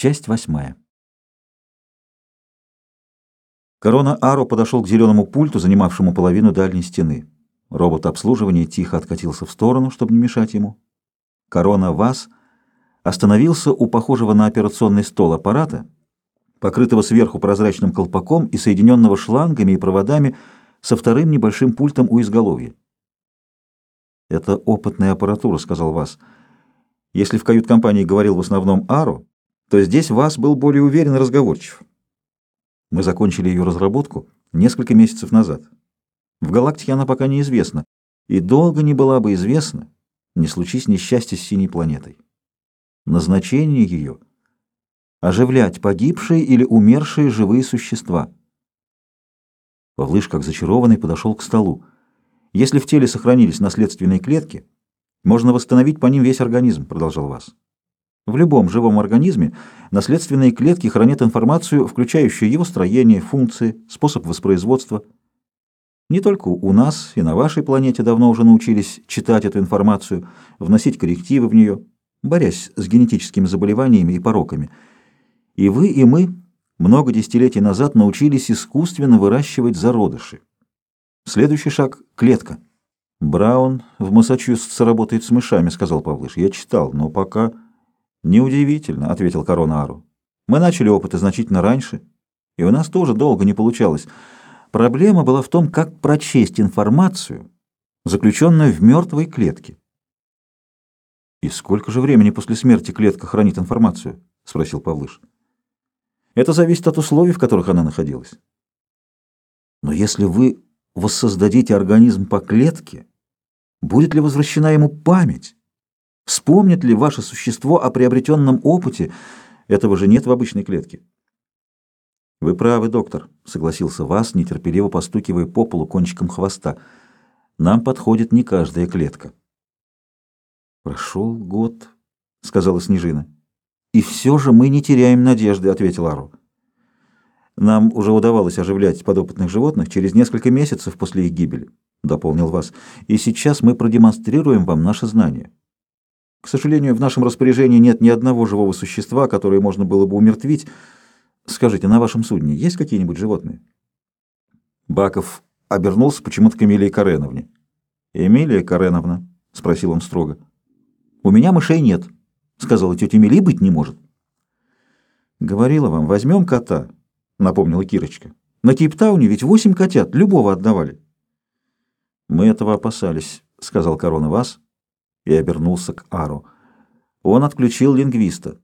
Часть восьмая. Корона Аро подошел к зеленому пульту, занимавшему половину дальней стены. Робот обслуживания тихо откатился в сторону, чтобы не мешать ему. Корона ВАЗ остановился у похожего на операционный стол аппарата, покрытого сверху прозрачным колпаком и соединенного шлангами и проводами со вторым небольшим пультом у изголовья. «Это опытная аппаратура», — сказал ВАЗ. «Если в кают-компании говорил в основном Аро, то здесь ВАЗ был более уверен и разговорчив. Мы закончили ее разработку несколько месяцев назад. В галактике она пока неизвестна, и долго не была бы известна, не случись несчастье с синей планетой. Назначение ее — оживлять погибшие или умершие живые существа. Павлыш, как зачарованный, подошел к столу. Если в теле сохранились наследственные клетки, можно восстановить по ним весь организм, продолжал Вас. В любом живом организме наследственные клетки хранят информацию, включающую его строение, функции, способ воспроизводства. Не только у нас и на вашей планете давно уже научились читать эту информацию, вносить коррективы в нее, борясь с генетическими заболеваниями и пороками. И вы, и мы много десятилетий назад научились искусственно выращивать зародыши. Следующий шаг — клетка. «Браун в Массачусетсе работает с мышами», — сказал Павлыш. «Я читал, но пока...» «Неудивительно», — ответил Коронару. «Мы начали опыты значительно раньше, и у нас тоже долго не получалось. Проблема была в том, как прочесть информацию, заключенную в мертвой клетке». «И сколько же времени после смерти клетка хранит информацию?» — спросил Павлыш. «Это зависит от условий, в которых она находилась». «Но если вы воссоздадите организм по клетке, будет ли возвращена ему память?» Вспомнит ли ваше существо о приобретенном опыте? Этого же нет в обычной клетке. Вы правы, доктор, согласился Вас, нетерпеливо постукивая по полу кончиком хвоста. Нам подходит не каждая клетка. Прошел год, сказала Снежина. И все же мы не теряем надежды, ответил Ару. Нам уже удавалось оживлять подопытных животных через несколько месяцев после их гибели, дополнил Вас. И сейчас мы продемонстрируем вам наши знания. Сожалению, в нашем распоряжении нет ни одного живого существа, которое можно было бы умертвить. Скажите, на вашем судне есть какие-нибудь животные? Баков обернулся почему-то к Эмилии Кареновне. «Эмилия Кареновна?» — спросил он строго. «У меня мышей нет», — сказала тетя Эмилия, быть не может. «Говорила вам, возьмем кота», — напомнила Кирочка. «На Кейптауне ведь восемь котят, любого отдавали». «Мы этого опасались», — сказал Корона Вас и обернулся к Ару. Он отключил лингвиста.